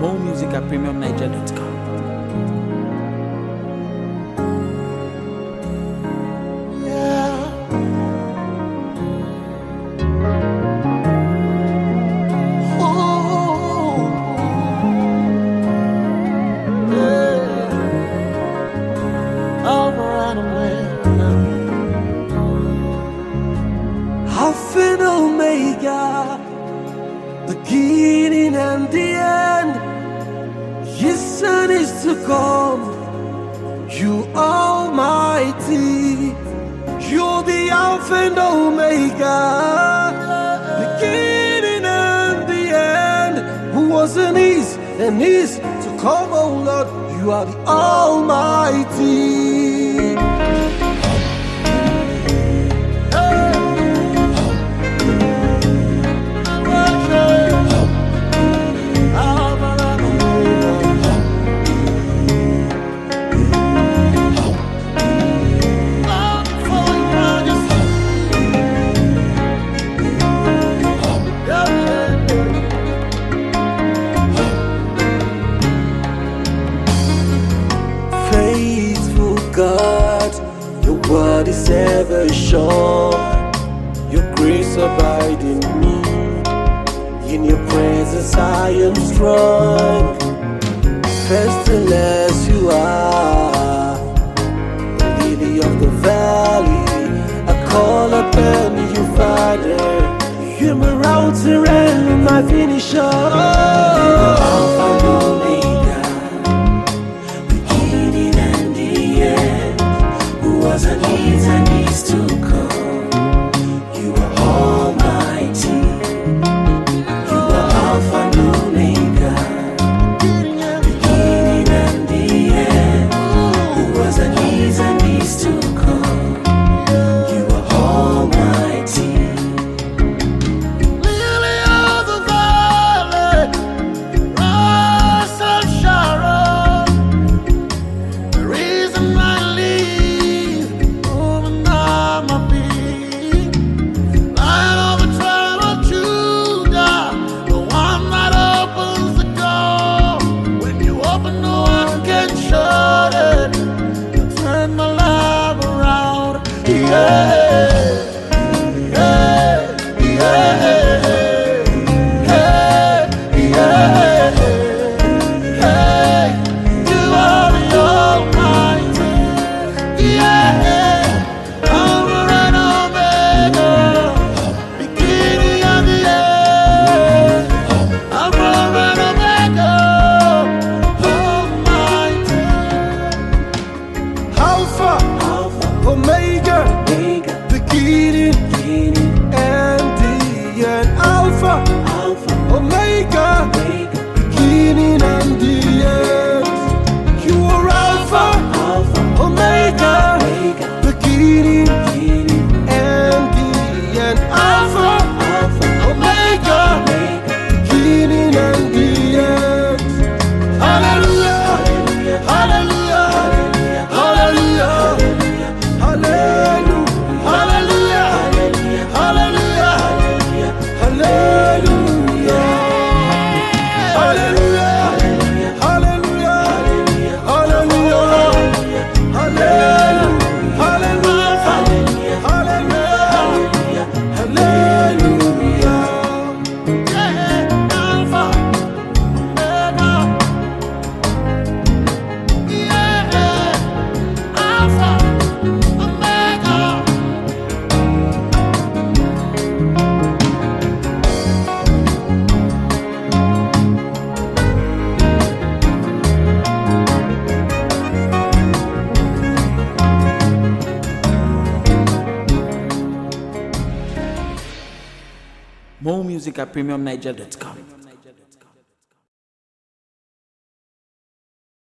More music at premiumniger.com. Alpha and Omega, beginning and to come. You Almighty, you're the Alpha and Omega, beginning and the end. Who was and is and is to come, oh Lord. You are the Almighty. Word is ever sure. Your grace abide in me. In your presence I am strong. Pestilence you are, lily of the valley. I call upon you, Father. You're my router and my finisher. Alpha and beginning and the end, who was and to Open, no one can shut it. Turn my life around. Yeah. More music at premiumniger.com.